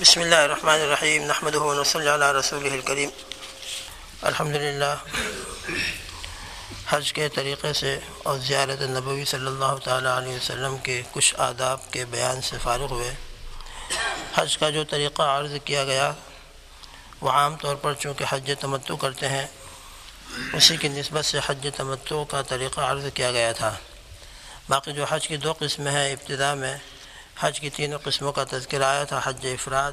بسم اللہ الرحمن الرحیم نحمد صلی اللہ رسول الکریم۔ الحمد للہ حج کے طریقے سے اور زیارت نبوی صلی اللہ تعالیٰ علیہ وسلم کے کچھ آداب کے بیان سے فارغ ہوئے۔ حج کا جو طریقہ عرض کیا گیا، وہ عام طور پر چونکہ حج تمتع کرتے ہیں، اسی کی نسبت سے حج تمتع کا طریقہ عرض کیا گیا تھا۔ باقی جو حج کی دو قسمیں ہیں، ابتدا میں حج کی تینوں قسموں کا تذکر آیا تھا، حج افراد،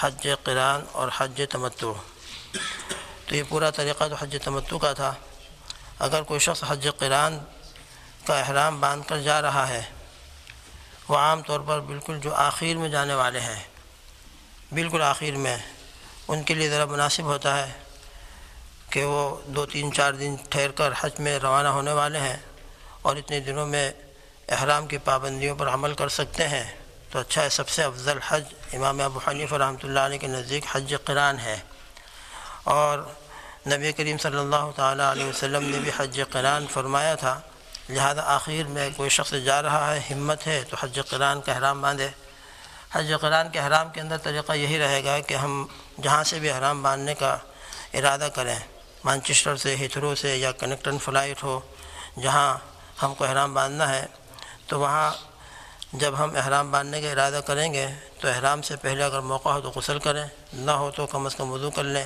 حج قران اور حج تمتع۔ تو یہ پورا طریقہ تو حج تمتع کا تھا۔ اگر کوئی شخص حج قران کا احرام باندھ کر جا رہا ہے، وہ عام طور پر بالکل جو آخر میں جانے والے ہیں، بالکل آخر میں، ان کے لیے ذرا مناسب ہوتا ہے کہ وہ دو تین چار دن ٹھہر کر حج میں روانہ ہونے والے ہیں اور اتنے دنوں میں احرام کی پابندیوں پر عمل کر سکتے ہیں۔ تو اچھا ہے، سب سے افضل حج امام ابو حنیف رحمۃ اللہ علیہ کے نزدیک حج قران ہے۔ اور نبی کریم صلی اللہ تعالیٰ علیہ وسلم نے بھی حج قران فرمایا تھا۔ لہذا آخر میں کوئی شخص جا رہا ہے، ہمت ہے، تو حج قران کا احرام باندھے۔ حج قران کے احرام کے اندر طریقہ یہی رہے گا کہ ہم جہاں سے بھی احرام باندھنے کا ارادہ کریں، مانچسٹر سے ہتھرو سے یا کنیکٹن فلائٹ ہو، جہاں ہم کو احرام باندھنا ہے۔ تو وہاں جب ہم احرام باندھنے کا ارادہ کریں گے، تو احرام سے پہلے اگر موقع ہو تو غسل کریں، نہ ہو تو کم از کم وضو کر لیں۔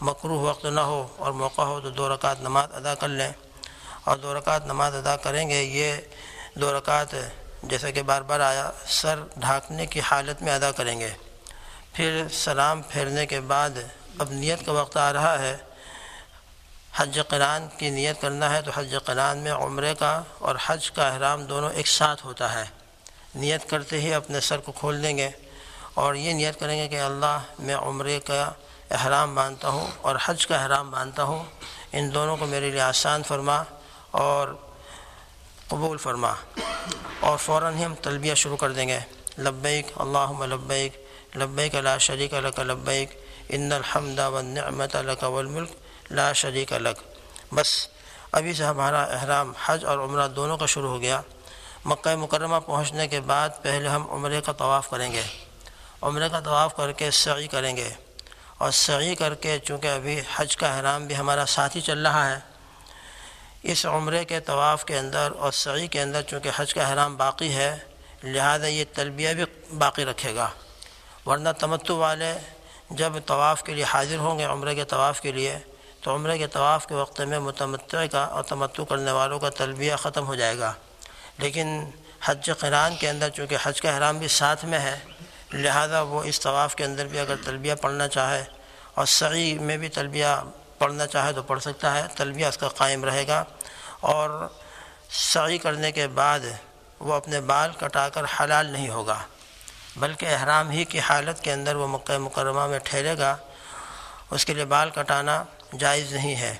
مکروح وقت نہ ہو اور موقع ہو تو دو رکعت نماز ادا کر لیں۔ اور دو رکعت نماز ادا کریں گے، یہ دو رکعت جیسا کہ بار بار آیا، سر ڈھانکنے کی حالت میں ادا کریں گے۔ پھر سلام پھیرنے کے بعد اب نیت کا وقت آ رہا ہے حج قران کی نیت کرنا ہے تو حج قران میں عمرے کا اور حج کا احرام دونوں ایک ساتھ ہوتا ہے۔ نیت کرتے ہی اپنے سر کو کھول دیں گے اور یہ نیت کریں گے کہ اللہ میں عمرے کا احرام مانتا ہوں اور حج کا احرام مانتا ہوں۔ ان دونوں کو میرے لیے آسان فرما اور قبول فرما اور فوراً ہی ہم تلبیہ شروع کر دیں گے۔ لبیک اللہ لبیک لبیک لا شریک لک لبیک، ان الحمد والنعمت لک والملک۔ لا شریک الگ بس، ابھی سے ہمارا احرام حج اور عمرہ دونوں کا شروع ہو گیا۔ مکہ مکرمہ پہنچنے کے بعد پہلے ہم عمرے کا طواف کریں گے۔ عمرے کا طواف کر کے سعی کریں گے۔ اور سعی کر کے چونکہ ابھی حج کا احرام بھی ہمارا ساتھ ہی چل رہا ہے، اس عمرے کے طواف کے اندر اور سعی کے اندر چونکہ حج کا احرام باقی ہے، لہذا یہ تلبیہ بھی باقی رکھے گا۔ ورنہ تمتو والے جب طواف کے لیے حاضر ہوں گے، عمرے کے طواف کے لیے تو عمرے کے طواف کے وقت میں متمتع کا اور تمتع کرنے والوں کا تلبیہ ختم ہو جائے گا۔ لیکن حج قران کے اندر چونکہ حج کا احرام بھی ساتھ میں ہے، لہذا وہ اس طواف کے اندر بھی اگر تلبیہ پڑھنا چاہے اور سعی میں بھی تلبیہ پڑھنا چاہے تو پڑھ سکتا ہے، تلبیہ اس کا قائم رہے گا۔ اور سعی کرنے کے بعد وہ اپنے بال کٹا کر حلال نہیں ہوگا، بلکہ احرام ہی کی حالت کے اندر وہ مکہ مکرمہ میں ٹھہرے گا۔ اس کے لیے بال کٹانا جائز نہیں ہے۔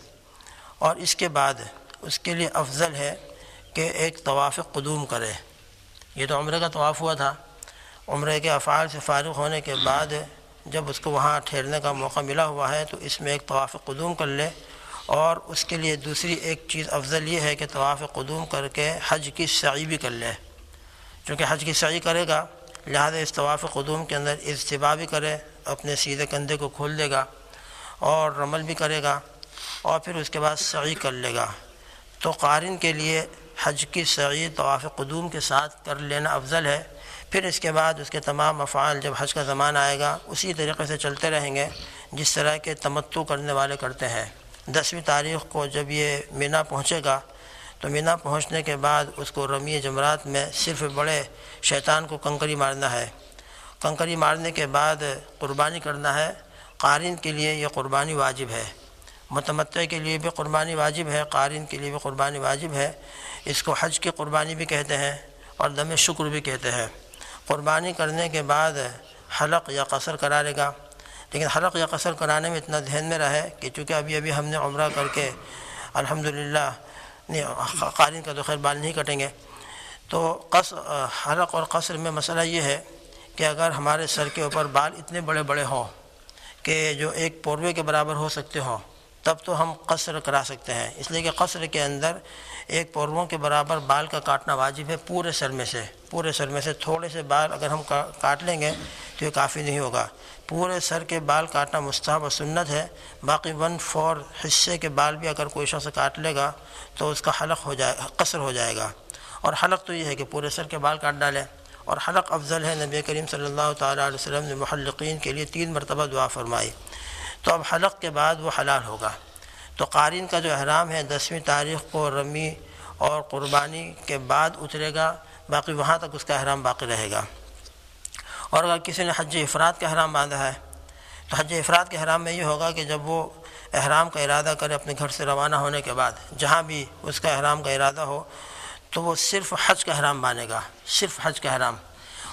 اور اس کے بعد اس کے لیے افضل ہے کہ ایک طواف قدوم کرے۔ یہ تو عمرے کا طواف ہوا تھا۔ عمرے کے افعال سے فارغ ہونے کے بعد جب اس کو وہاں ٹھہرنے کا موقع ملا ہوا ہے تو اس میں ایک طواف قدوم کر لے۔ اور اس کے لیے دوسری ایک چیز افضل یہ ہے کہ طواف قدوم کر کے حج کی سعی بھی کر لے۔ چونکہ حج کی سعی کرے گا، لہذا اس طواف قدوم کے اندر اجتباع بھی کرے، اپنے سیدھے کندھے کو کھول دے گا۔ اور رمل بھی کرے گا اور پھر اس کے بعد سعی کر لے گا۔ تو قارن کے لیے حج کی سعی طواف قدوم کے ساتھ کر لینا افضل ہے۔ پھر اس کے بعد اس کے تمام افعال جب حج کا زمان آئے گا، اسی طریقے سے چلتے رہیں گے، جس طرح کے تمتع کرنے والے کرتے ہیں۔ دسویں تاریخ کو جب یہ مینا پہنچے گا، تو مینا پہنچنے کے بعد اس کو رمی جمرات میں صرف بڑے شیطان کو کنکری مارنا ہے۔ کنکری مارنے کے بعد قربانی کرنا ہے۔ قارن کے لیے یہ قربانی واجب ہے۔ متمتع کے لیے بھی قربانی واجب ہے، قارن کے لیے بھی قربانی واجب ہے۔ اس کو حج کی قربانی بھی کہتے ہیں اور دم شکر بھی کہتے ہیں۔ قربانی کرنے کے بعد حلق یا قصر کرا لے گا۔ لیکن حلق یا قصر کرانے میں اتنا ذہن میں رہے کہ چونکہ ابھی ابھی ہم نے عمرہ کر کے الحمدللہ قارن کا تو خیر بال نہیں کٹیں گے۔ تو قص، حلق اور قصر میں مسئلہ یہ ہے کہ اگر ہمارے سر کے اوپر بال اتنے بڑے بڑے ہوں کہ جو ایک پوروے کے برابر ہو سکتے ہوں، تب تو ہم قصر کرا سکتے ہیں۔ اس لیے کہ قصر کے اندر ایک پوروں کے برابر بال کا کاٹنا واجب ہے پورے سر میں سے۔ پورے سر میں سے تھوڑے سے بال اگر ہم کاٹ لیں گے تو یہ کافی نہیں ہوگا۔ پورے سر کے بال کاٹنا مستحب و سنت ہے۔ باقی ون فور حصے کے بال بھی اگر کوئی شخص کاٹ لے گا تو اس کا حلق ہو جائے قصر ہو جائے گا۔ اور حلق تو یہ ہے کہ پورے سر کے بال کاٹ ڈالے اور حلق افضل ہے۔ نبی کریم صلی اللہ تعالیٰ علیہ وسلم نے محلقین کے لیے تین مرتبہ دعا فرمائی۔ تو اب حلق کے بعد وہ حلال ہوگا۔ تو قارین کا جو احرام ہے، دسویں تاریخ کو رمی اور قربانی کے بعد اترے گا۔ باقی وہاں تک اس کا احرام باقی رہے گا۔ اور اگر کسی نے حج افراد کا احرام باندھا ہے، تو حج افراد کے احرام میں یہ ہوگا کہ جب وہ احرام کا ارادہ کرے، اپنے گھر سے روانہ ہونے کے بعد، جہاں بھی اس کا احرام کا ارادہ ہو تو وہ صرف حج کا احرام باندھے گا، صرف حج کا احرام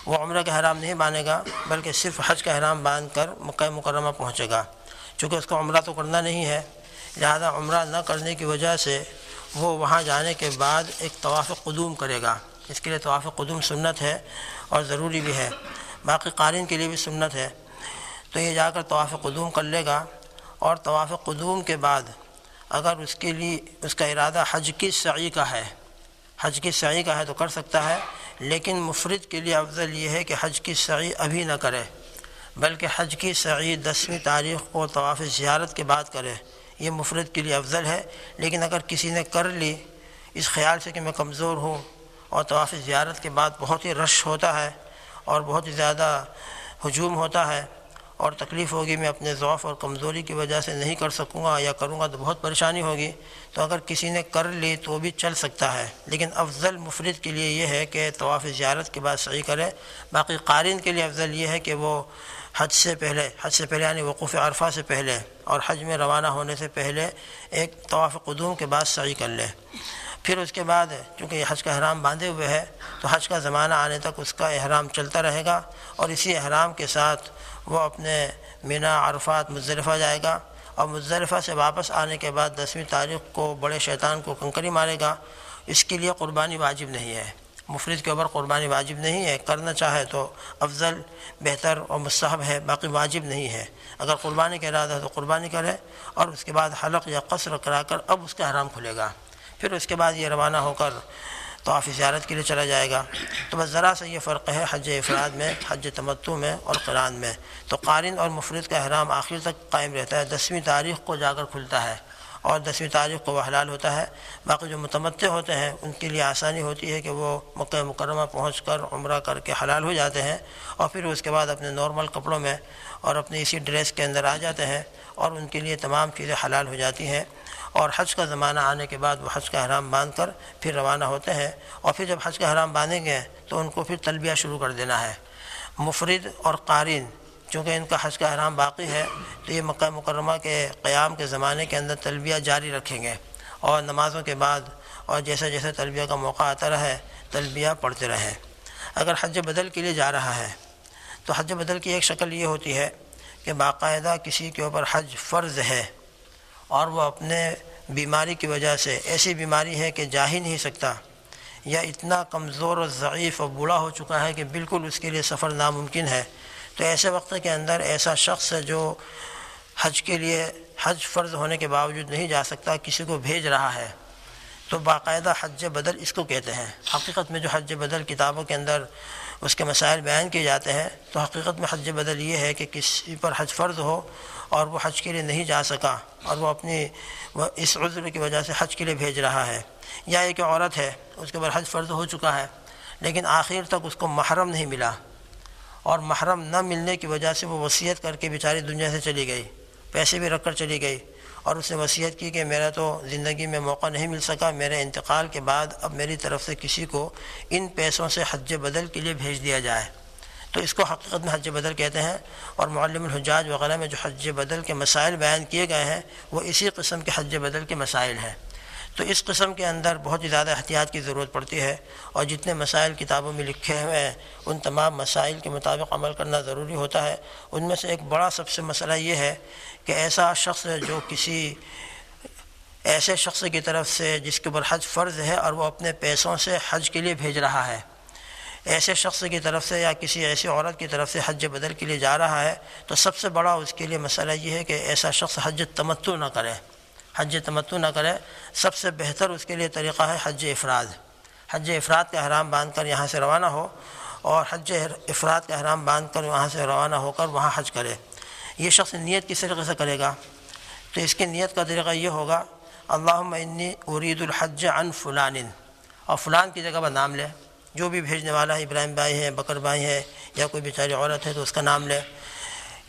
وہ عمرہ کا احرام نہیں باندھے گا، بلکہ صرف حج کا احرام باندھ کر مکہ مکرمہ پہنچے گا۔ چونکہ اس کو عمرہ تو کرنا نہیں ہے۔ لہٰذا عمرہ نہ کرنے کی وجہ سے وہ وہاں جانے کے بعد ایک طواف قدوم کرے گا۔ اس کے لیے طواف قدوم سنت ہے اور ضروری بھی ہے۔ باقی قارن کے لیے بھی سنت ہے۔ تو یہ جا کر طواف قدوم کر لے گا۔ اور طواف قدوم کے بعد اگر اس کے لیے اس کا ارادہ حج کی سعی کا ہے حج کی سعی کا ہے تو کر سکتا ہے، لیکن مفرد کے لیے افضل یہ ہے کہ حج کی سعی ابھی نہ کرے، بلکہ حج کی سعی دسویں تاریخ کو طواف زیارت کے بعد کرے۔ یہ مفرد کے لیے افضل ہے، لیکن اگر کسی نے کر لی، اس خیال سے کہ میں کمزور ہوں اور طواف زیارت کے بعد بہت ہی رش ہوتا ہے اور بہت ہی زیادہ ہجوم ہوتا ہے اور تکلیف ہوگی، میں اپنے ضعف اور کمزوری کی وجہ سے نہیں کر سکوں گا یا کروں گا تو بہت پریشانی ہوگی۔ تو اگر کسی نے کر لی تو بھی چل سکتا ہے۔ لیکن افضل مفرد کے لیے یہ ہے کہ طواف زیارت کے بعد صحیح کرے۔ باقی قارن کے لیے افضل یہ ہے کہ وہ حج سے پہلے، حج سے پہلے یعنی وقوف عرفہ سے پہلے اور حج میں روانہ ہونے سے پہلے ایک طواف قدوم کے بعد صحیح کر لے۔ پھر اس کے بعد چونکہ یہ حج کا احرام باندھے ہوئے ہے، تو حج کا زمانہ آنے تک اس کا احرام چلتا رہے گا اور اسی احرام کے ساتھ وہ اپنے مینا، عرفات مزدلفہ جائے گا اور مزدلفہ سے واپس آنے کے بعد دسویں تاریخ کو بڑے شیطان کو کنکری مارے گا۔ اس کے لیے قربانی واجب نہیں ہے۔ مفرد کے اوپر قربانی واجب نہیں ہے، کرنا چاہے تو افضل، بہتر اور مصحب ہے، باقی واجب نہیں ہے۔ اگر قربانی کا ارادہ ہے تو قربانی کرے اور اس کے بعد حلق یا قصر کرا کر اب اس کا احرام کھلے گا۔ پھر اس کے بعد یہ روانہ ہو کر طواف زیارت کے لیے چلا جائے گا۔ تو بس ذرا سا یہ فرق ہے حج افراد میں، حج تمتو میں اور قرآن میں۔ تو قارن اور مفرد کا احرام آخر تک قائم رہتا ہے، دسویں تاریخ کو جا کر کھلتا ہے اور دسویں تاریخ کو وہ حلال ہوتا ہے۔ باقی جو متمتع ہوتے ہیں، ان کے لیے آسانی ہوتی ہے کہ وہ مکہ مکرمہ پہنچ کر عمرہ کر کے حلال ہو جاتے ہیں اور پھر اس کے بعد اپنے نارمل کپڑوں میں اور اپنے اسی ڈریس کے اندر آ جاتے ہیں اور ان کے لیے تمام چیزیں حلال ہو جاتی ہیں۔ اور حج کا زمانہ آنے کے بعد وہ حج کا احرام باندھ کر پھر روانہ ہوتے ہیں اور پھر جب حج کا احرام باندھیں گے تو ان کو پھر تلبیہ شروع کر دینا ہے۔ مفرد اور قارن، چونکہ ان کا حج کا احرام باقی ہے، تو یہ مکہ مکرمہ کے قیام کے زمانے کے اندر تلبیہ جاری رکھیں گے اور نمازوں کے بعد اور جیسے جیسے تلبیہ کا موقع آتا رہے، تلبیہ پڑھتے رہیں۔ اگر حج بدل کے لیے جا رہا ہے، تو حج بدل کی ایک شکل یہ ہوتی ہے کہ باقاعدہ کسی کے اوپر حج فرض ہے۔ اور وہ اپنے بیماری کی وجہ سے ایسی بیماری ہے کہ جا ہی نہیں سکتا یا اتنا کمزور و ضعیف اور بوڑھا ہو چکا ہے کہ بالکل اس کے لیے سفر ناممکن ہے۔ تو ایسے وقت کے اندر ایسا شخص ہے جو حج کے لیے حج فرض ہونے کے باوجود نہیں جا سکتا، کسی کو بھیج رہا ہے۔ تو باقاعدہ حج بدل اس کو کہتے ہیں۔ حقیقت میں جو حج بدل کتابوں کے اندر اس کے مسائل بیان کیے جاتے ہیں، تو حقیقت میں حج بدل یہ ہے کہ کسی پر حج فرض ہو اور وہ حج کے لیے نہیں جا سکا اور وہ اپنی اس عذر کی وجہ سے حج کے لیے بھیج رہا ہے۔ یا ایک عورت ہے، اس کے اوپر حج فرض ہو چکا ہے، لیکن آخر تک اس کو محرم نہیں ملا۔ اور محرم نہ ملنے کی وجہ سے وہ وصیت کر کے بیچاری دنیا سے چلی گئی، پیسے بھی رکھ کر چلی گئی۔ اور اس نے وصیت کی کہ میرا تو زندگی میں موقع نہیں مل سکا، میرے انتقال کے بعد اب میری طرف سے کسی کو ان پیسوں سے حج بدل کے لیے بھیج دیا جائے۔ تو اس کو حقیقت میں حج بدل کہتے ہیں اور معلم الحجاج وغیرہ میں جو حج بدل کے مسائل بیان کیے گئے ہیں، وہ اسی قسم کے حج بدل کے مسائل ہیں۔ تو اس قسم کے اندر بہت ہی زیادہ احتیاط کی ضرورت پڑتی ہے اور جتنے مسائل کتابوں میں لکھے ہوئے ہیں، ان تمام مسائل کے مطابق عمل کرنا ضروری ہوتا ہے۔ ان میں سے ایک بڑا سب سے مسئلہ یہ ہے کہ ایسا شخص جو کسی ایسے شخص کی طرف سے جس کے اوپر حج فرض ہے اور وہ اپنے پیسوں سے حج کے لیے بھیج رہا ہے۔ ایسے شخص کی طرف سے یا کسی ایسی عورت کی طرف سے حج بدل کے لیے جا رہا ہے، تو سب سے بڑا اس کے لیے مسئلہ یہ ہے کہ ایسا شخص حج تمتو نہ کرے۔ حج تمتو نہ کرے۔ سب سے بہتر اس کے لیے طریقہ ہے حج افراد۔ حج افراد کا احرام باندھ کر یہاں سے روانہ ہو اور حج افراد کا احرام باندھ کر وہاں سے روانہ ہو کر وہاں حج کرے۔ یہ شخص نیت کس طریقے سے کرے گا؟ تو اس کی نیت کا طریقہ یہ ہوگا، اللہم انی ارید الحج عن فلان۔ اور فلان کی جگہ پر نام لے۔ جو بھی بھیجنے والا ہے، ابراہیم بھائی ہے بکر بھائی ہے یا کوئی بیچاری عورت ہے تو اس کا نام لے۔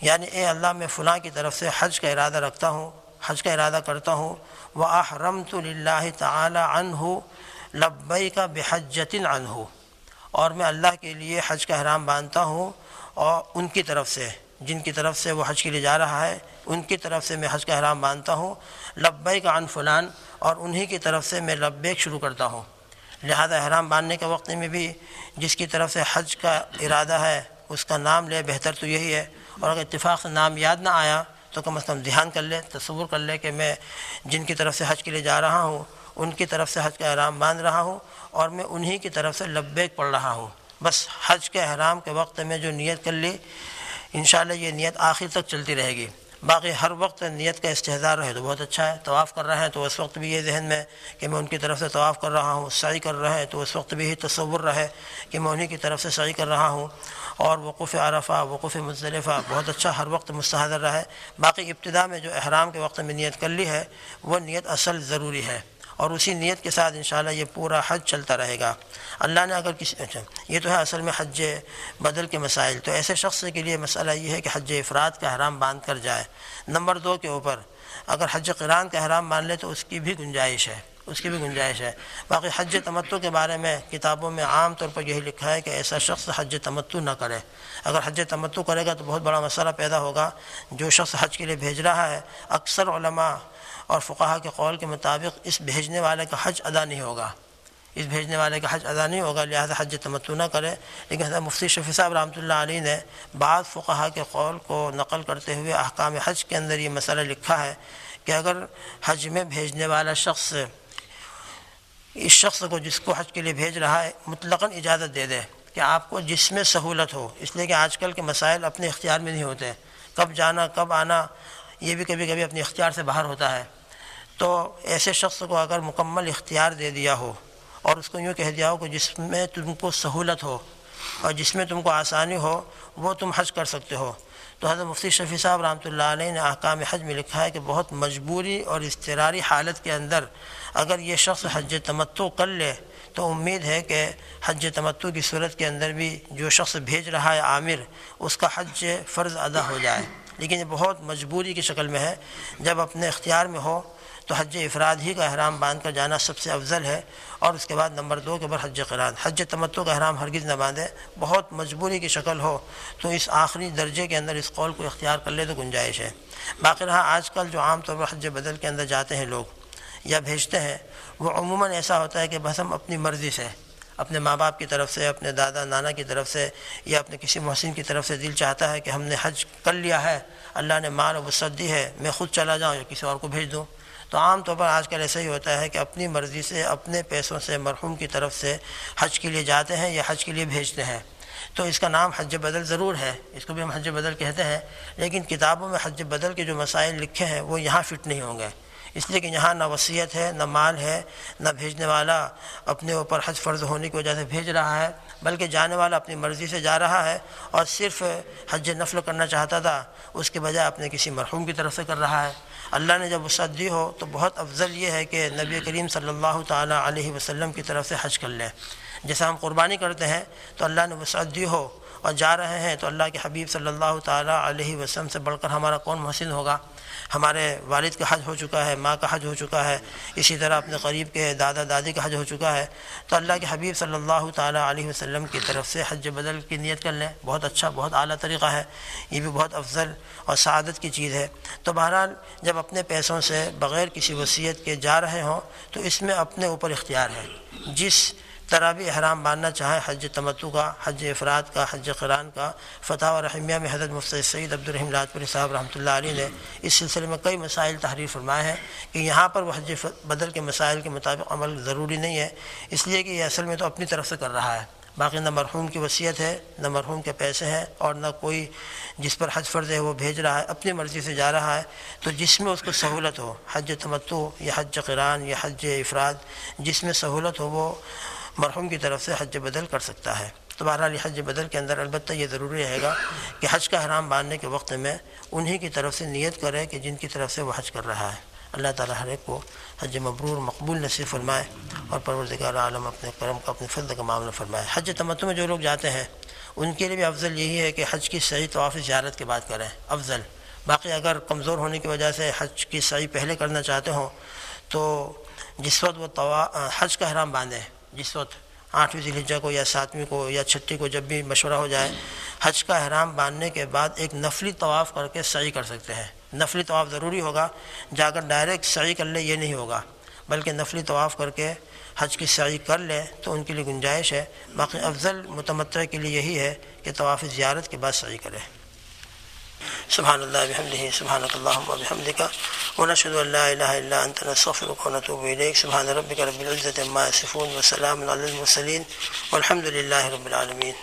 یعنی اے اللہ، میں فلاں کی طرف سے حج کا ارادہ رکھتا ہوں، حج کا ارادہ کرتا ہوں۔ وہ احرمت اللہ تعالی عنہ لبئی کا بحجتن عنہ اور میں اللہ کے لیے حج کا احرام باندھتا ہوں اور ان کی طرف سے، جن کی طرف سے وہ حج کے لیے جا رہا ہے، ان کی طرف سے میں حج کا احرام باندھتا ہوں۔ لبئی کا عن فلان اور انہی کی طرف سے میں لبیک شروع کرتا ہوں۔ لہذا احرام باندھنے کے وقت میں بھی جس کی طرف سے حج کا ارادہ ہے، اس کا نام لے، بہتر تو یہی ہے۔ اور اگر اتفاق سے نام یاد نہ آیا تو کم از کم دھیان کر لے، تصور کر لے کہ میں جن کی طرف سے حج کے لیے جا رہا ہوں، ان کی طرف سے حج کا احرام باندھ رہا ہوں اور میں انہی کی طرف سے لبیک پڑھ رہا ہوں۔ بس حج کے احرام کے وقت میں جو نیت کر لی، انشاءاللہ یہ نیت آخر تک چلتی رہے گی۔ باقی ہر وقت نیت کا استحضار رہے تو بہت اچھا ہے، طواف کر رہے ہیں تو اس وقت بھی یہ ذہن میں کہ میں ان کی طرف سے طواف کر رہا ہوں، سعی کر رہے ہیں تو اس وقت بھی یہ تصور رہے کہ میں انہیں کی طرف سے سعی کر رہا ہوں۔ اور وقوف عرفہ، وقوف مصطلفہ بہت اچھا ہر وقت مستحضر رہے۔ باقی ابتدا میں جو احرام کے وقت میں نیت کر لی ہے، وہ نیت اصل ضروری ہے۔ اور اسی نیت کے ساتھ انشاءاللہ یہ پورا حج چلتا رہے گا۔ اللہ نے اگر کسی اچھا یہ تو ہے اصل میں حج بدل کے مسائل۔ تو ایسے شخص کے لیے مسئلہ یہ ہے کہ حج افراد کا احرام باندھ کر جائے۔ نمبر دو کے اوپر، اگر حج قرآن کا احرام مان لے تو اس کی بھی گنجائش ہے۔ اس کی بھی گنجائش ہے۔ باقی حج تمتو کے بارے میں کتابوں میں عام طور پر یہی لکھا ہے کہ ایسا شخص حج تمتو نہ کرے۔ اگر حج تمتو کرے گا تو بہت بڑا مسئلہ پیدا ہوگا۔ جو شخص حج کے لیے بھیج رہا ہے، اکثر علماء اور فقہ کے قول کے مطابق اس بھیجنے والے کا حج ادا نہیں ہوگا۔ اس بھیجنے والے کا حج ادا نہیں ہوگا، لہذا حج تمتو نہ کرے۔ لیکن حضرت مفتی شفیع صاحب رحمۃ اللہ علیہ نے بعض فقہ کے قول کو نقل کرتے ہوئے احکام حج کے اندر یہ مسئلہ لکھا ہے کہ اگر حج میں بھیجنے والا شخص اس شخص کو جس کو حج کے لیے بھیج رہا ہے مطلقاً اجازت دے دے کہ آپ کو جس میں سہولت ہو۔ اس لیے کہ آج کل کے مسائل اپنے اختیار میں نہیں ہوتے۔ کب جانا، کب آنا، یہ بھی کبھی کبھی اپنے اختیار سے باہر ہوتا ہے۔ تو ایسے شخص کو اگر مکمل اختیار دے دیا ہو اور اس کو یوں کہہ دیا ہو کہ جس میں تم کو سہولت ہو اور جس میں تم کو آسانی ہو، وہ تم حج کر سکتے ہو۔ تو حضرت مفتی شفیع صاحب رحمۃ اللہ علیہ نے احکام حج میں لکھا ہے کہ بہت مجبوری اور اضطراری حالت کے اندر اگر یہ شخص حج تمتو کر لے، تو امید ہے کہ حج تمتو کی صورت کے اندر بھی جو شخص بھیج رہا ہے عامر، اس کا حج فرض ادا ہو جائے۔ لیکن یہ بہت مجبوری کی شکل میں ہے۔ جب اپنے اختیار میں ہو تو حج افراد ہی کا احرام باندھ کر جانا سب سے افضل ہے اور اس کے بعد نمبر دو کے بعد حج قرآن۔ حج تمتو کا احرام ہرگز نہ باندھے، بہت مجبوری کی شکل ہو تو اس آخری درجے کے اندر اس قول کو اختیار کر لے تو گنجائش ہے۔ باقی رہا، آج کل جو عام طور پر حج بدل کے اندر جاتے ہیں لوگ یا بھیجتے ہیں، وہ عموماً ایسا ہوتا ہے کہ بس ہم اپنی مرضی سے، اپنے ماں باپ کی طرف سے، اپنے دادا نانا کی طرف سے یا اپنے کسی محسن کی طرف سے دل چاہتا ہے کہ ہم نے حج کر لیا ہے، اللہ نے مال و وسعت دی ہے، میں خود چلا جاؤں یا کسی اور کو بھیج دوں۔ تو عام طور پر آج کل ایسا ہی ہوتا ہے کہ اپنی مرضی سے، اپنے پیسوں سے مرحوم کی طرف سے حج کے لیے جاتے ہیں یا حج کے لیے بھیجتے ہیں۔ تو اس کا نام حج بدل ضرور ہے۔ اس کو بھی ہم حج بدل کہتے ہیں۔ لیکن کتابوں میں حج بدل کے جو مسائل لکھے ہیں، وہ یہاں فٹ نہیں ہوں گے۔ اس لیے کہ یہاں نہ وصیت ہے، نہ مال ہے، نہ بھیجنے والا اپنے اوپر حج فرض ہونے کی وجہ سے بھیج رہا ہے، بلکہ جانے والا اپنی مرضی سے جا رہا ہے اور صرف حج نفل کرنا چاہتا تھا، اس کے بجائے اپنے کسی مرحوم کی طرف سے کر رہا ہے۔ اللہ نے جب وسعت دی ہو تو بہت افضل یہ ہے کہ نبی کریم صلی اللہ تعالیٰ علیہ وسلم کی طرف سے حج کر لیں جیسے ہم قربانی کرتے ہیں تو اللہ نے وسعت دی ہو اور جا رہے ہیں تو اللہ کے حبیب صلی اللہ تعالیٰ علیہ وسلم سے بڑھ کر ہمارا کون محسن ہوگا؟ ہمارے والد کا حج ہو چکا ہے، ماں کا حج ہو چکا ہے، اسی طرح اپنے قریب کے دادا دادی کا حج ہو چکا ہے۔ تو اللہ کے حبیب صلی اللہ تعالیٰ علیہ وسلم کی طرف سے حج بدل کی نیت کر لیں۔ بہت اچھا بہت اعلیٰ طریقہ ہے۔ یہ بھی بہت افضل اور سعادت کی چیز ہے۔ تو بہرحال جب اپنے پیسوں سے بغیر کسی وصیت کے جا رہے ہوں تو اس میں اپنے اوپر اختیار ہے۔ جس طرح بھی احرام باندھنا چاہے حج تمتو کا، حج افراد کا، حج قرآن کا، فتح و رحمیہ میں حضرت مفتی سعید عبدالرحیم لاجپوری صاحب رحمۃ اللہ علیہ نے اس سلسلے میں کئی مسائل تحریر فرمائے ہیں کہ یہاں پر وہ حج بدل کے مسائل کے مطابق عمل ضروری نہیں ہے، اس لیے کہ یہ اصل میں تو اپنی طرف سے کر رہا ہے۔ باقی نہ مرحوم کی وصیت ہے، نہ مرحوم کے پیسے ہیں اور نہ کوئی جس پر حج فرض ہے وہ بھیج رہا ہے، اپنی مرضی سے جا رہا ہے۔ تو جس میں اس کو سہولت ہو، حج تمتو یا حج قران یا حج افراد، جس میں سہولت ہو وہ مرحوم کی طرف سے حج بدل کر سکتا ہے۔ تو بہرحال حج بدل کے اندر البتہ یہ ضروری رہے گا کہ حج کا حرام باندھنے کے وقت میں انہی کی طرف سے نیت کرے کہ جن کی طرف سے وہ حج کر رہا ہے۔ اللہ تعالیٰ ہر ایک کو حج مبرور، مقبول نصیب فرمائے اور پروردگار عالم اپنے کرم کو اپنے فضل کا معاملہ فرمائے۔ حج تمتو میں جو لوگ جاتے ہیں، ان کے لیے بھی افضل یہی ہے کہ حج کی صحیح طواف زیارت کے بعد کریں۔ افضل۔ باقی اگر کمزور ہونے کی وجہ سے حج کی صحیح پہلے کرنا چاہتے ہوں، تو جس وقت وہ حج کا حرام باندھیں جس وقت آٹھویں ذیلجہ کو یا ساتویں کو یا چھٹی کو جب بھی مشورہ ہو جائے، حج کا احرام باندھنے کے بعد ایک نفلی طواف کر کے صحیح کر سکتے ہیں۔ نفلی طواف ضروری ہوگا جا کر ڈائریکٹ صحیح کر لے، یہ نہیں ہوگا۔ بلکہ نفلی طواف کر کے حج کی صحیح کر لے تو ان کے لیے گنجائش ہے۔ باقی افضل متمتع کے لیے یہی ہے کہ طواف زیارت کے بعد صحیح کرے۔ سبحان اللہ، بحمدہ سبحان اللہم و بحمدکا ونشهد ان لا اله الا انت نستغفرك ونتوب اليك سبحان ربك رب العزه عما يصفون وسلام على المرسلين والحمد لله رب العالمين.